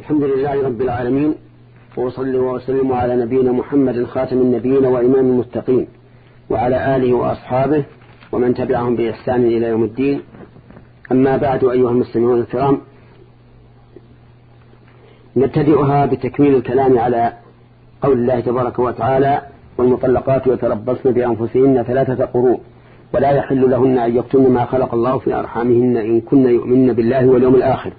الحمد لله رب العالمين وأصلي وأسلم على نبينا محمد خاتم النبيين وإمام المتقين وعلى آله وأصحابه ومن تبعهم بإحسان إلى يوم الدين. أما بعد أيها المسلمون الكرام نبتدئها بتكميل الكلام على قول الله تبارك وتعالى والمطلقات يتربصن بأنفسهن ثلاثة قروء ولا يحل لهن أن يكتمن ما خلق الله في أرحامهن إن كن يؤمن بالله واليوم الآخر.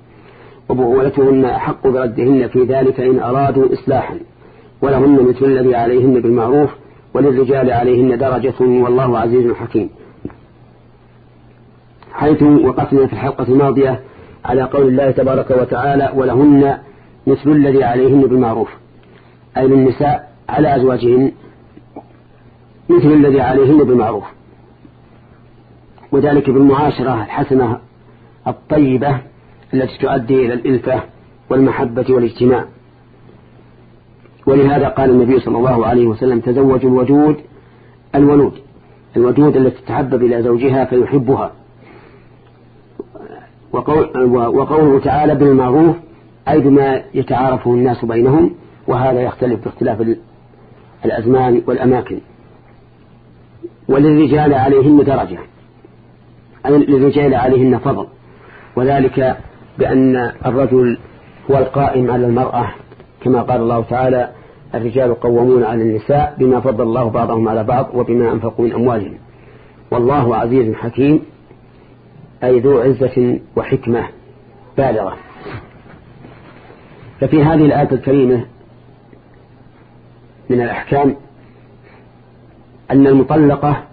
وبعولتهن أحق بردهن في ذلك إن أرادوا إصلاحا. ولهن مثل الذي عليهن بالمعروف وللرجال عليهن درجة والله عزيز حكيم. حيث وقفنا في الحلقة الماضية على قول الله تبارك وتعالى ولهن مثل الذي عليهن بالمعروف أي للنساء على أزواجهن مثل الذي عليهن بالمعروف. وذلك بالمعاشرة الحسنة الطيبة التي تؤدي إلى الإلفة والمحبة والاجتماع. ولهذا قال النبي صلى الله عليه وسلم تزوجوا الودود الولود. الودود التي تحبب إلى زوجها فيحبها. وقول وقوله تعالى بالمعروف أي بما يتعارفه الناس بينهم وهذا يختلف باختلاف الأزمان والأماكن. وللرجال عليهن درجة. أي للرجال عليهن فضل. وذلك بأن الرجل هو القائم على المرأة كما قال الله تعالى الرجال قوامون على النساء بما فضل الله بعضهم على بعض وبما أنفقوا من أموالهم والله عزيز حكيم أي ذو عزة وحكمة بالغة. ففي هذه الآية الكريمة من الأحكام أن المطلقة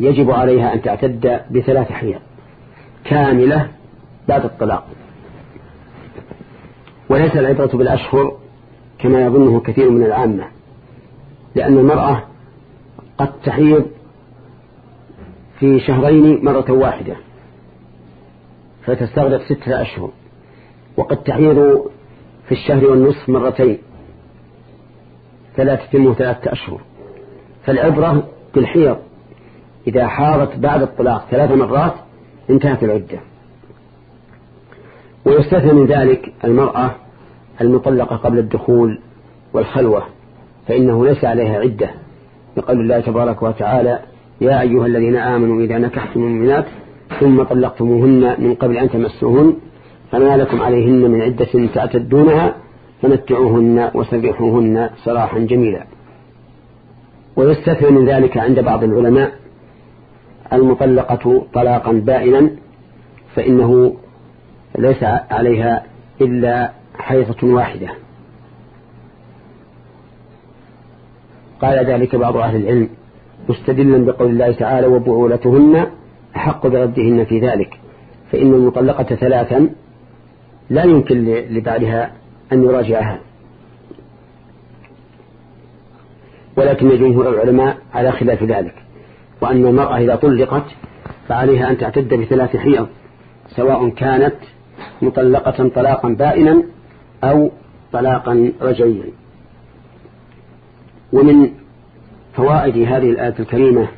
يجب عليها أن تعتد بثلاث حيض كاملة بعد الطلاق. وليس العبرة بالأشهر كما يظنه كثير من العامة لأن المرأة قد تحيض في شهرين مرة واحدة فتستغرق ستة أشهر وقد تحيض في الشهر والنصف مرتين ثلاثة وثلاثة أشهر. فالعبرة بالحيض إذا حاضت بعد الطلاق ثلاث مرات انتهت العدة. ويستثنى من ذلك المرأة المطلقة قبل الدخول والخلوة فإنه ليس عليها عدة. يقول الله تبارك وتعالى يا أيها الذين آمنوا إذا نكحتم المؤمنات ثم طلقتموهن من قبل أن تمسوهن فما لكم عليهن من عدة تعتدونها فمتعوهن وسرحوهن سراحا جميلا. ويستثنى من ذلك عند بعض العلماء المطلقة طلاقا بائنا فإنه ليس عليها إلا حيضة واحدة. قال ذلك بعض أهل العلم مستدلا بقول الله تعالى وبعولتهن أحق بردهن في ذلك فإن المطلقة ثلاثا لا يمكن لبعدها أن يراجعها. ولكن جمهور العلماء على خلاف ذلك وأن المرأة إذا طلقت فعليها أن تعتد بثلاث حيض سواء كانت مطلقة طلاقا بائنا أو طلاقا رجعيا. ومن فوائد هذه الآية الكريمة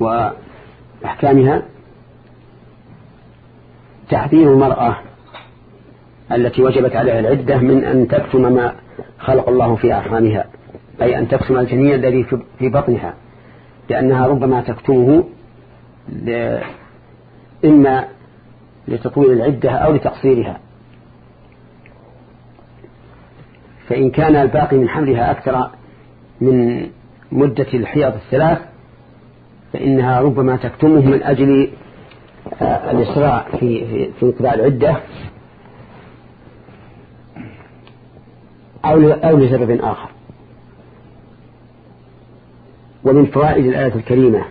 وأحكامها تحذير المرأة التي وجبت عليها العدة من أن تكتم ما خلق الله في أرحامها أي أن تكتم الجنين الذي في بطنها لأنها ربما تكتمه إما لتطويل العدة أو لتقصيرها. فإن كان الباقي من حملها أكثر من مدة الحيض الثلاث فإنها ربما تكتمه من أجل آه، الإسراع في في انقضاء العدة أو أو لسبب آخر. ومن فوائد الآية الكريمة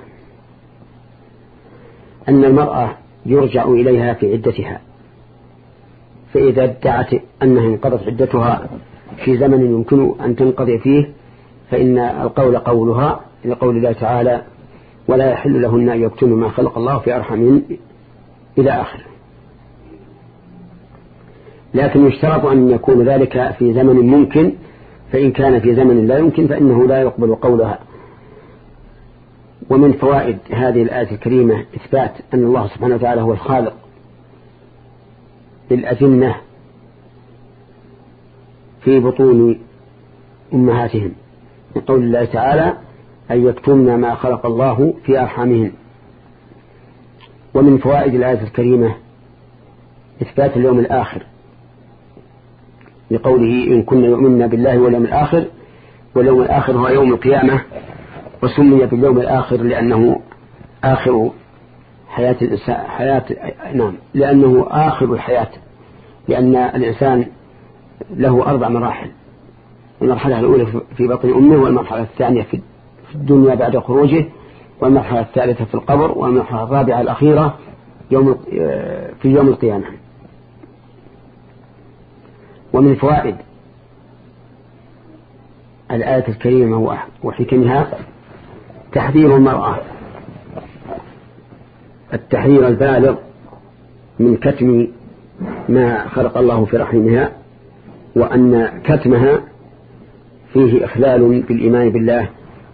أن المرأة يرجع إليها في عدتها. فإذا ادعت أنها انقضت عدتها في زمن يمكن أن تنقضي فيه فإن القول قولها لقول الله تعالى ولا يحل لهن أن يكتموا ما خلق الله في أرحمهن إلى آخره. لكن يشترط أن يكون ذلك في زمن ممكن فإن كان في زمن لا يمكن فإنه لا يقبل قولها. ومن فوائد هذه الآية الكريمة إثبات أن الله سبحانه وتعالى هو الخالق للأجنة في بطون أمهاتهم من قول الله تعالى أن يكتمن ما خلق الله في أرحامهن. ومن فوائد الآية الكريمة إثبات اليوم الآخر لقوله إن كنا يؤمننا بالله واليوم الآخر واليوم الآخر هو يوم القيامة. وسمي باليوم الآخر لأنه آخر حياة الإنسان حياة نعم لأنه آخر الحياة لأن الإنسان له أربع مراحل المرحلة الأولى في بطن أمه والمرحلة الثانية في الدنيا بعد خروجه والمرحلة الثالثة في القبر والمرحلة الرابعة الأخيرة يوم في يوم القيامة. ومن فوائد الآية الكريمة وحكمها تحذير المرأة. التحذير البالغ من كتم ما خلق الله في رحمها وأن كتمها فيه إخلال بالإيمان بالله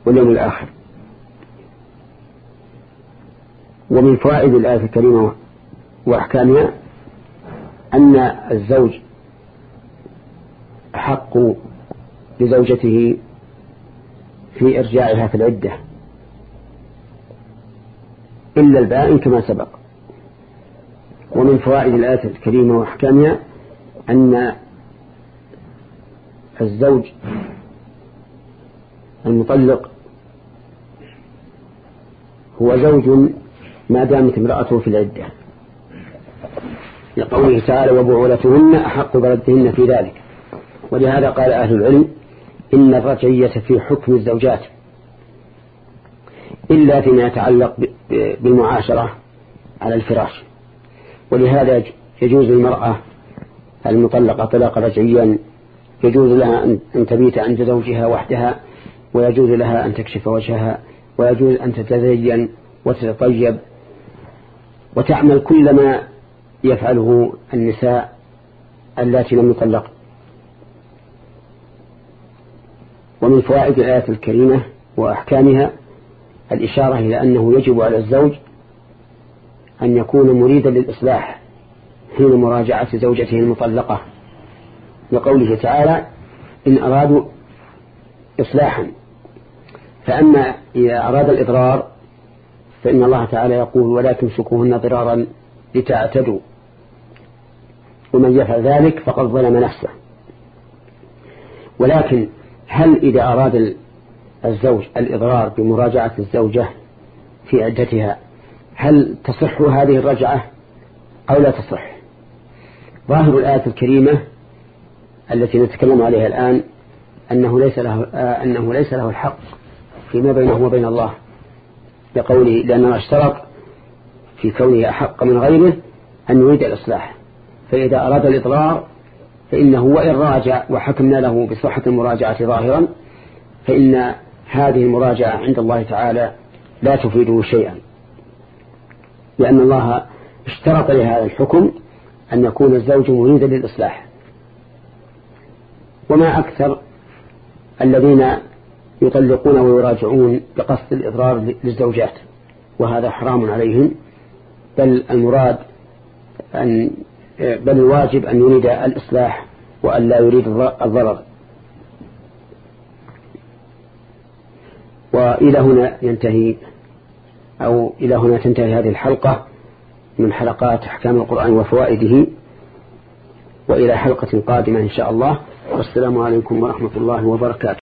واليوم الآخر. ومن فوائد الآية الكريمة وأحكامها أن الزوج أحق لزوجته في إرجاعها في العدة. إلا البائن كما سبق. ومن فوائد الآية الكريمة وأحكامها أن الزوج المطلق هو زوج ما دامت امرأته في العدة. لقوله تعالى وبعولتهن أحق بردهن في ذلك. ولهذا قال أهل العلم إن الرجعية في حكم الزوجات. إلا فيما يتعلق بالمعاشرة على الفراش. ولهذا يجوز للمرأة المطلقة طلاق رجعيا يجوز لها أن تبيت عند زوجها وحدها ويجوز لها أن تكشف وجهها ويجوز أن تتزين وتتطيب. وتعمل كل ما يفعله النساء اللاتي لم يطلق. ومن فوائد الآية الكريمة وأحكامها الإشارة إلى أنه يجب على الزوج أن يكون مريدا للإصلاح حين مراجعة زوجته المطلقة. لقوله تعالى إن أرادوا إصلاحا فأما إذا أراد الإضرار فإن الله تعالى يقول ولا تمسكوهن ضرارا لتعتدوا ومن يفعل ذلك فقد ظلم نفسه. ولكن هل إذا أراد الزوج الإضرار بمراجعة الزوجة في عدتها. هل تصح هذه الرجعة أو لا تصح؟ ظاهر الآية الكريمة التي نتكلم عليها الآن أنه ليس له, أنه ليس له الحق فيما بينه وبين الله. لقوله لأنه اشترط في كونه أحق من غيره أن يريد الإصلاح. فإذا أراد الإضرار فإنه وإن راجع وحكمنا له بصحة المراجعة ظاهرا فإن هذه المراجعة عند الله تعالى لا تفيده شيئا. لأن الله اشترط لهذا الحكم أن يكون الزوج مريدا للإصلاح. وما أكثر الذين يطلقون ويراجعون بقصد الإضرار للزوجات وهذا حرام عليهم بل المراد أن بل الواجب أن يريد الإصلاح وأن لا يريد الضرر. وإلى هنا ينتهي أو إلى هنا تنتهي هذه الحلقة من حلقات أحكام القرآن وفوائده وإلى حلقة قادمة إن شاء الله. والسلام عليكم ورحمة الله وبركاته.